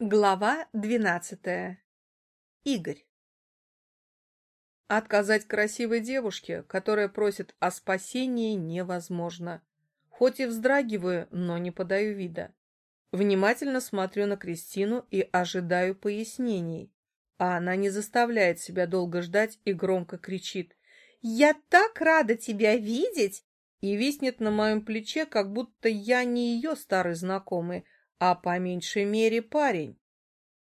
Глава двенадцатая. Игорь. Отказать красивой девушке, которая просит о спасении, невозможно. Хоть и вздрагиваю, но не подаю вида. Внимательно смотрю на Кристину и ожидаю пояснений. А она не заставляет себя долго ждать и громко кричит. «Я так рада тебя видеть!» И виснет на моем плече, как будто я не ее старый знакомый, а по меньшей мере парень.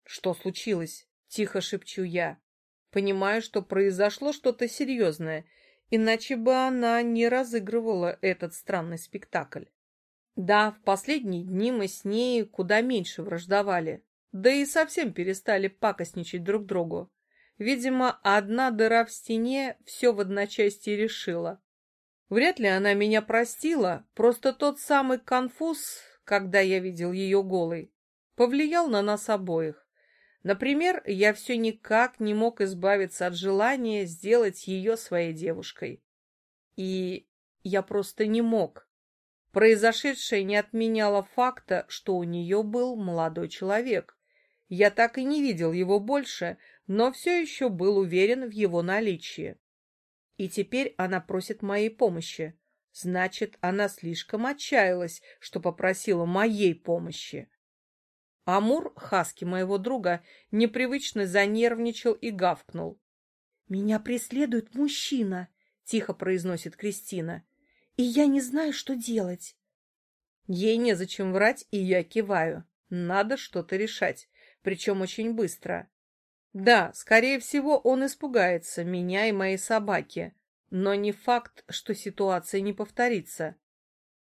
Что случилось? Тихо шепчу я. Понимаю, что произошло что-то серьезное, иначе бы она не разыгрывала этот странный спектакль. Да, в последние дни мы с ней куда меньше враждовали, да и совсем перестали пакостничать друг другу. Видимо, одна дыра в стене все в одночасье решила. Вряд ли она меня простила, просто тот самый конфуз, когда я видел ее голой, повлиял на нас обоих. Например, я все никак не мог избавиться от желания сделать ее своей девушкой. И я просто не мог. Произошедшее не отменяло факта, что у нее был молодой человек. Я так и не видел его больше, но все еще был уверен в его наличии. И теперь она просит моей помощи. Значит, она слишком отчаялась, что попросила моей помощи. Амур, хаски моего друга, непривычно занервничал и гавкнул. — Меня преследует мужчина, — тихо произносит Кристина, — и я не знаю, что делать. Ей незачем врать, и я киваю. Надо что-то решать, причем очень быстро. Да, скорее всего, он испугается меня и моей собаки, но не факт, что ситуация не повторится.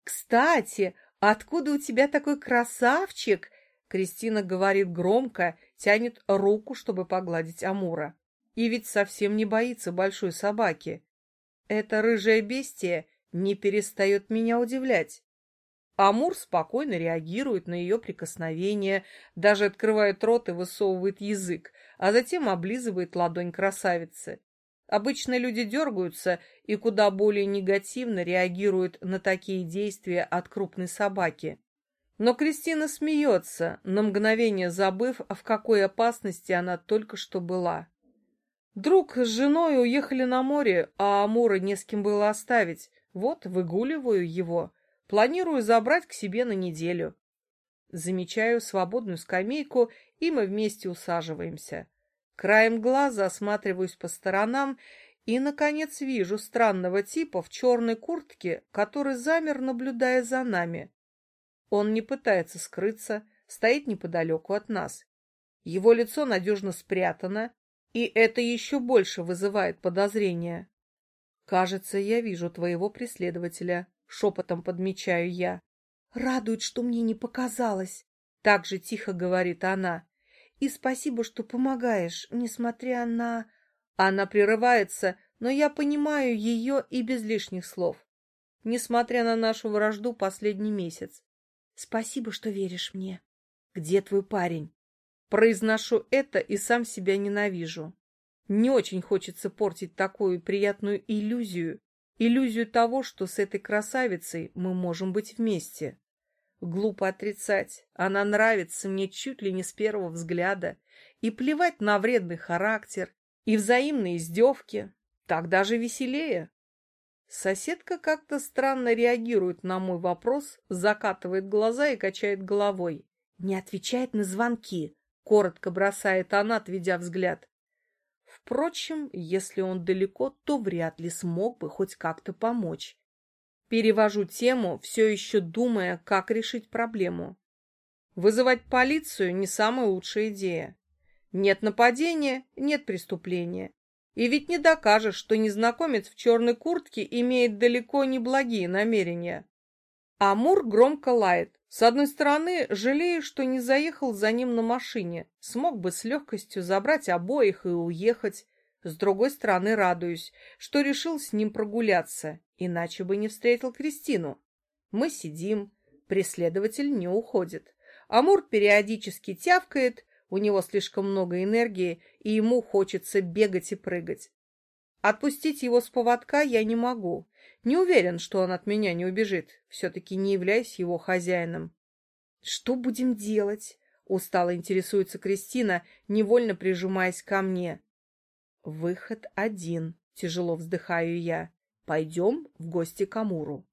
«Кстати, откуда у тебя такой красавчик?» Кристина говорит громко, тянет руку, чтобы погладить Амура. И ведь совсем не боится большой собаки. Это рыжее бестие не перестает меня удивлять. Амур спокойно реагирует на ее прикосновение, даже открывает рот и высовывает язык, а затем облизывает ладонь красавицы. Обычно люди дергаются и куда более негативно реагируют на такие действия от крупной собаки. Но Кристина смеется, на мгновение забыв, в какой опасности она только что была. Друг с женой уехали на море, а Амура не с кем было оставить. Вот, выгуливаю его. Планирую забрать к себе на неделю. Замечаю свободную скамейку, и мы вместе усаживаемся. Краем глаза осматриваюсь по сторонам и, наконец, вижу странного типа в черной куртке, который замер, наблюдая за нами. Он не пытается скрыться, стоит неподалеку от нас. Его лицо надежно спрятано, и это еще больше вызывает подозрения. «Кажется, я вижу твоего преследователя», — шепотом подмечаю я. «Радует, что мне не показалось», — так же тихо говорит она. И спасибо, что помогаешь, несмотря на... Она прерывается, но я понимаю ее и без лишних слов. Несмотря на нашу вражду последний месяц. Спасибо, что веришь мне. Где твой парень? Произношу это и сам себя ненавижу. Не очень хочется портить такую приятную иллюзию, иллюзию того, что с этой красавицей мы можем быть вместе. Глупо отрицать, она нравится мне чуть ли не с первого взгляда, и плевать на вредный характер, и взаимные издевки, так даже веселее. Соседка как-то странно реагирует на мой вопрос, закатывает глаза и качает головой. Не отвечает на звонки, коротко бросает она, отведя взгляд. Впрочем, если он далеко, то вряд ли смог бы хоть как-то помочь. Перевожу тему, все еще думая, как решить проблему. Вызывать полицию не самая лучшая идея. Нет нападения, нет преступления. И ведь не докажешь, что незнакомец в черной куртке имеет далеко не благие намерения. Амур громко лает. С одной стороны, жалею, что не заехал за ним на машине. Смог бы с легкостью забрать обоих и уехать. С другой стороны, радуюсь, что решил с ним прогуляться, иначе бы не встретил Кристину. Мы сидим, преследователь не уходит. Амур периодически тявкает, у него слишком много энергии, и ему хочется бегать и прыгать. Отпустить его с поводка я не могу. Не уверен, что он от меня не убежит. Все-таки не являюсь его хозяином. Что будем делать? Устало интересуется Кристина, невольно прижимаясь ко мне. Выход один, тяжело вздыхаю я. Пойдем в гости к Амуру.